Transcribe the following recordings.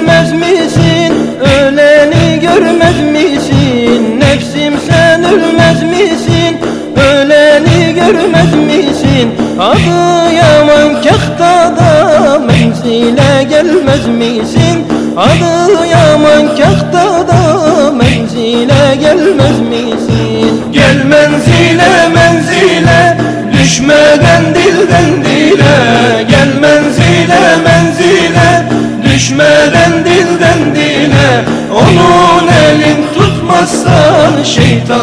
görmez misin? Öleni görmez misin? Nefsim sen ölmez misin? Öleni görmez misin? Adı yaman kahta da menzile gelmez misin? Adı yaman kahta da menzile gelmez misin?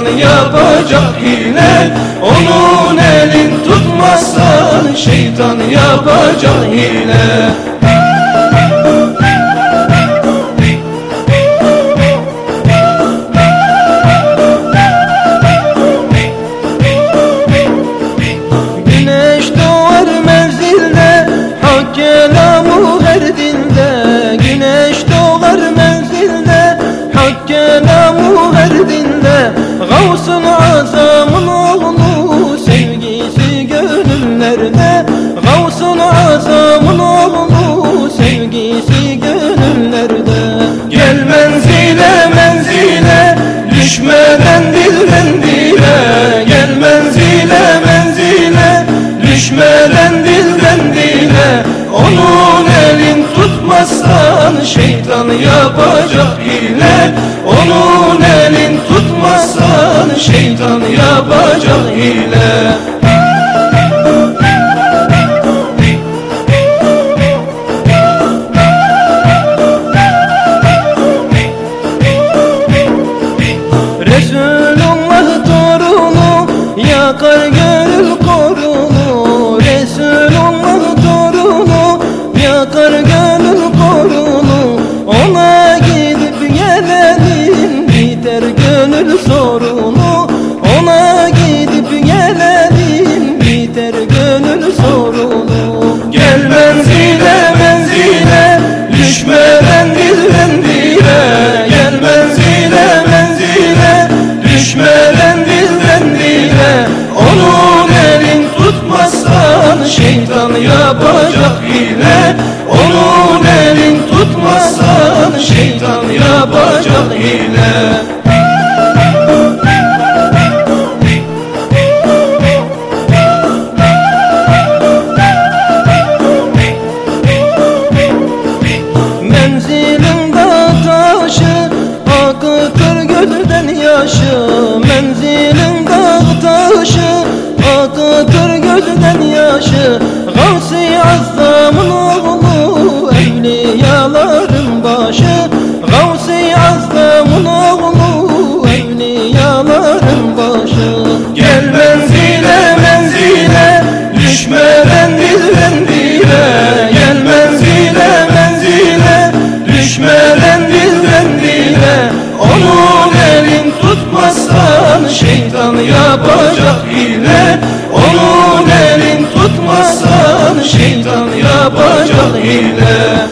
Yapacak hile Onun elin tutmazsan Şeytan yapacak hile Güneş doğar menzilde Hak kelamı Düşmeden dilden dile. Onun elin tutmazsan Şeytan yapacak hile. Onun elin tutmazsan Şeytan yapacak hile. Resulullah torunu yakar gönül sorunu. Ona gidip gelelim biter gönül sorunu. Gel menzile menzile Düşmeden dilden dile. Gel menzile menzile Düşmeden dilden dile. Onun elin tutmazsan Şeytan yapacak hile. Onun elin tutmazsan Şeytan yapacak hile Gözden yaşı Menzilim dağ taşı Akıtır gözden yaşı Gavsi yapacak hile Onun elin tutmazsan Şeytan yapacak hile